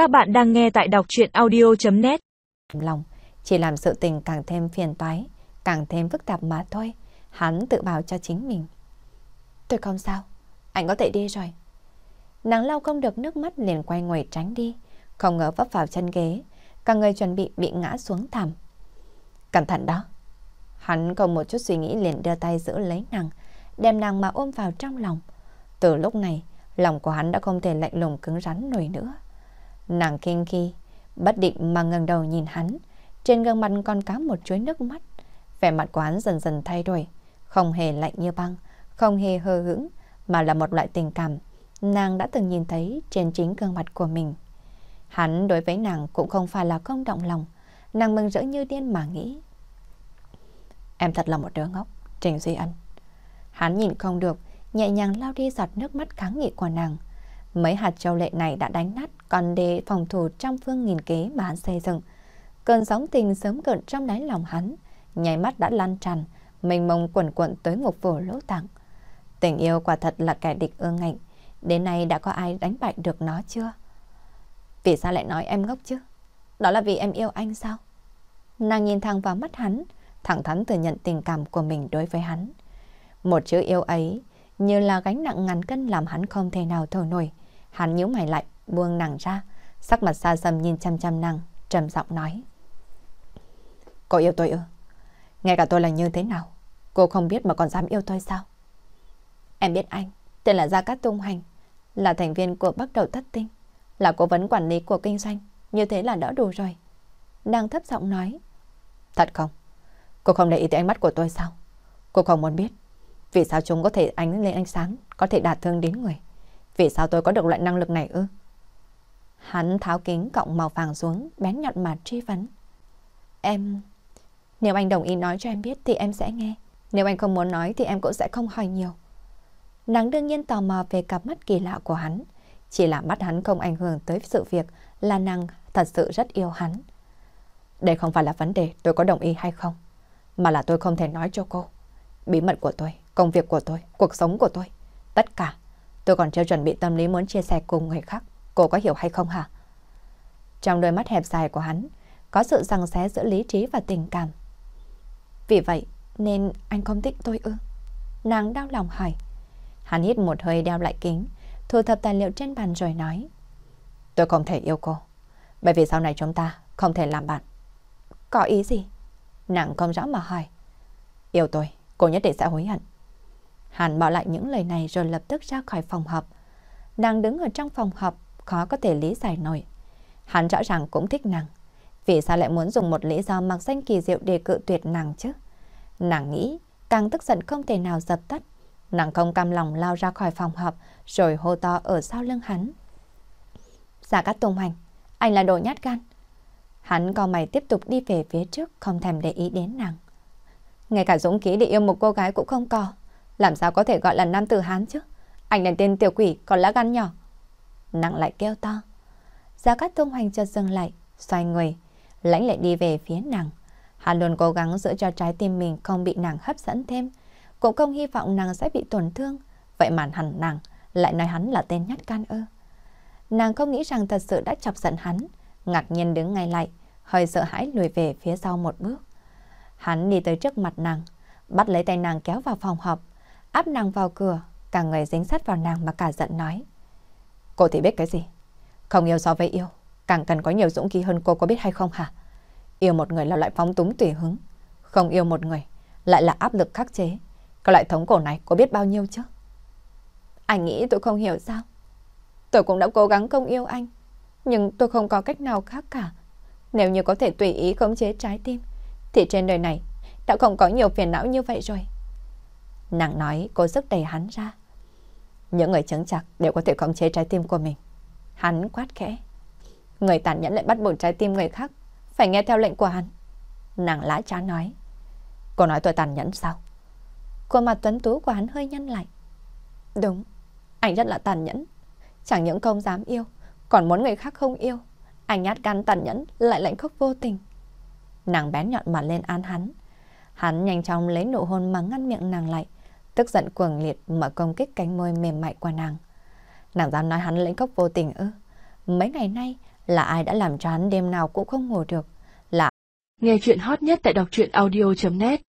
Các bạn đang nghe tại đọc chuyện audio.net Lòng chỉ làm sự tình càng thêm phiền toái, càng thêm phức tạp mà thôi. Hắn tự bảo cho chính mình. Tôi không sao, anh có thể đi rồi. Nàng lau không được nước mắt liền quay người tránh đi, không ngờ vấp vào chân ghế, cả người chuẩn bị bị ngã xuống thảm. Cẩn thận đó. Hắn không một chút suy nghĩ liền đưa tay giữ lấy nàng, đem nàng mà ôm vào trong lòng. Từ lúc này, lòng của hắn đã không thể lạnh lùng cứng rắn nổi nữa. Nàng kinh khi, bất định mà ngẩng đầu nhìn hắn, trên gương mặt còn cá một chuối nước mắt. Vẻ mặt của hắn dần dần thay đổi, không hề lạnh như băng, không hề hờ hững, mà là một loại tình cảm nàng đã từng nhìn thấy trên chính gương mặt của mình. Hắn đối với nàng cũng không phải là không động lòng, nàng mừng rỡ như điên mà nghĩ. Em thật là một đứa ngốc, Trình Duy Ân. Hắn nhìn không được, nhẹ nhàng lau đi giọt nước mắt kháng nghị của nàng. Mấy hạt châu lệ này đã đánh nát còn để phòng thủ trong phương nghìn kế mà hắn xây dựng. Cơn sóng tình sớm cợn trong đáy lòng hắn, nháy mắt đã lan tràn, mênh mông quẩn quẩn tới ngục phủ lỗ tặng. Tình yêu quả thật là kẻ địch ương ngạnh, đến nay đã có ai đánh bại được nó chưa? Vì sao lại nói em ngốc chứ? Đó là vì em yêu anh sao? Nàng nhìn thẳng vào mắt hắn, thẳng thắn thừa nhận tình cảm của mình đối với hắn. Một chữ yêu ấy như là gánh nặng ngàn cân làm hắn không thể nào thở nổi. Hắn nhíu mày lại, buông nàng ra, sắc mặt xa xăm nhìn chăm chăm nàng, trầm giọng nói. Cô yêu tôi ư? Ngay cả tôi là như thế nào? Cô không biết mà còn dám yêu tôi sao? Em biết anh, tên là Gia Cát Tung Hành, là thành viên của Bắc Đầu Thất Tinh, là cố vấn quản lý của kinh doanh, như thế là đã đủ rồi. Đang thấp giọng nói. Thật không? Cô không để ý tới ánh mắt của tôi sao? Cô không muốn biết vì sao chúng có thể ánh lên ánh sáng, có thể đạt thương đến người? Vì sao tôi có được loại năng lực này ư? Hắn tháo kính cộng màu vàng xuống, bén nhọn mà truy vấn. Em... Nếu anh đồng ý nói cho em biết thì em sẽ nghe. Nếu anh không muốn nói thì em cũng sẽ không hỏi nhiều. Nàng đương nhiên tò mò về cặp mắt kỳ lạ của hắn. Chỉ là mắt hắn không ảnh hưởng tới sự việc là nàng thật sự rất yêu hắn. Đây không phải là vấn đề tôi có đồng ý hay không, mà là tôi không thể nói cho cô. Bí mật của tôi, công việc của tôi, cuộc sống của tôi, tất cả. Tôi còn chưa chuẩn bị tâm lý muốn chia sẻ cùng người khác. Cô có hiểu hay không hả? Trong đôi mắt hẹp dài của hắn, có sự răng xé giữa lý trí và tình cảm. Vì vậy, nên anh không thích tôi ư? Nàng đau lòng hỏi. Hắn hít một hơi đeo lại kính, thu thập tài liệu trên bàn rồi nói. Tôi không thể yêu cô, bởi vì sau này chúng ta không thể làm bạn. Có ý gì? Nàng không rõ mà hỏi. Yêu tôi, cô nhất định sẽ hối hận. Hắn bỏ lại những lời này rồi lập tức ra khỏi phòng họp. Nàng đứng ở trong phòng họp, khó có thể lý giải nổi. Hắn rõ ràng cũng thích nàng. Vì sao lại muốn dùng một lý do mặc danh kỳ diệu để cự tuyệt nàng chứ? Nàng nghĩ, càng tức giận không thể nào dập tắt. Nàng không cam lòng lao ra khỏi phòng họp, rồi hô to ở sau lưng hắn. Giả cát tung hành, anh là đồ nhát gan. Hắn co mày tiếp tục đi về phía trước, không thèm để ý đến nàng. Ngay cả dũng khí để yêu một cô gái cũng không có. Làm sao có thể gọi là nam tử Hán chứ? Anh là tên tiểu quỷ, còn lá gan nhỏ. Nặng lại kêu to. Gia Cát Tung Hoành chợt dừng lại, xoay người, lãnh lại đi về phía nàng. Hắn luôn cố gắng giữ cho trái tim mình không bị nàng hấp dẫn thêm, cũng không hy vọng nàng sẽ bị tổn thương. Vậy mà hẳn nàng lại nói hắn là tên nhát can ơ. Nàng không nghĩ rằng thật sự đã chọc giận hắn, ngạc nhiên đứng ngay lại, hơi sợ hãi lùi về phía sau một bước. Hắn đi tới trước mặt nàng, bắt lấy tay nàng kéo vào phòng họp, áp nàng vào cửa, cả người dính sát vào nàng mà cả giận nói. Cô thì biết cái gì? Không yêu so với yêu, càng cần có nhiều dũng khí hơn cô có biết hay không hả? Yêu một người là loại phóng túng tùy hứng, không yêu một người lại là áp lực khắc chế. Cái loại thống cổ này cô biết bao nhiêu chứ? Anh nghĩ tôi không hiểu sao? Tôi cũng đã cố gắng không yêu anh, nhưng tôi không có cách nào khác cả. Nếu như có thể tùy ý khống chế trái tim, thì trên đời này đã không có nhiều phiền não như vậy rồi. Nàng nói cô sức đẩy hắn ra. Những người chứng chặt đều có thể khống chế trái tim của mình. Hắn quát khẽ. Người tàn nhẫn lại bắt buộc trái tim người khác phải nghe theo lệnh của hắn. Nàng lá chá nói. Cô nói tôi tàn nhẫn sao? Khuôn mặt tuấn tú của hắn hơi nhăn lại. Đúng, anh rất là tàn nhẫn. Chẳng những không dám yêu, còn muốn người khác không yêu. Anh nhát gan tàn nhẫn lại lạnh khốc vô tình. Nàng bén nhọn mặt lên án hắn. Hắn nhanh chóng lấy nụ hôn mà ngăn miệng nàng lại, tức giận cuồng liệt mở công kích cánh môi mềm mại qua nàng. Nàng dám nói hắn lĩnh cốc vô tình ư? Mấy ngày nay, Là ai đã làm cho hắn đêm nào cũng không ngủ được? Là Nghe chuyện hot nhất tại đọc truyện audio.net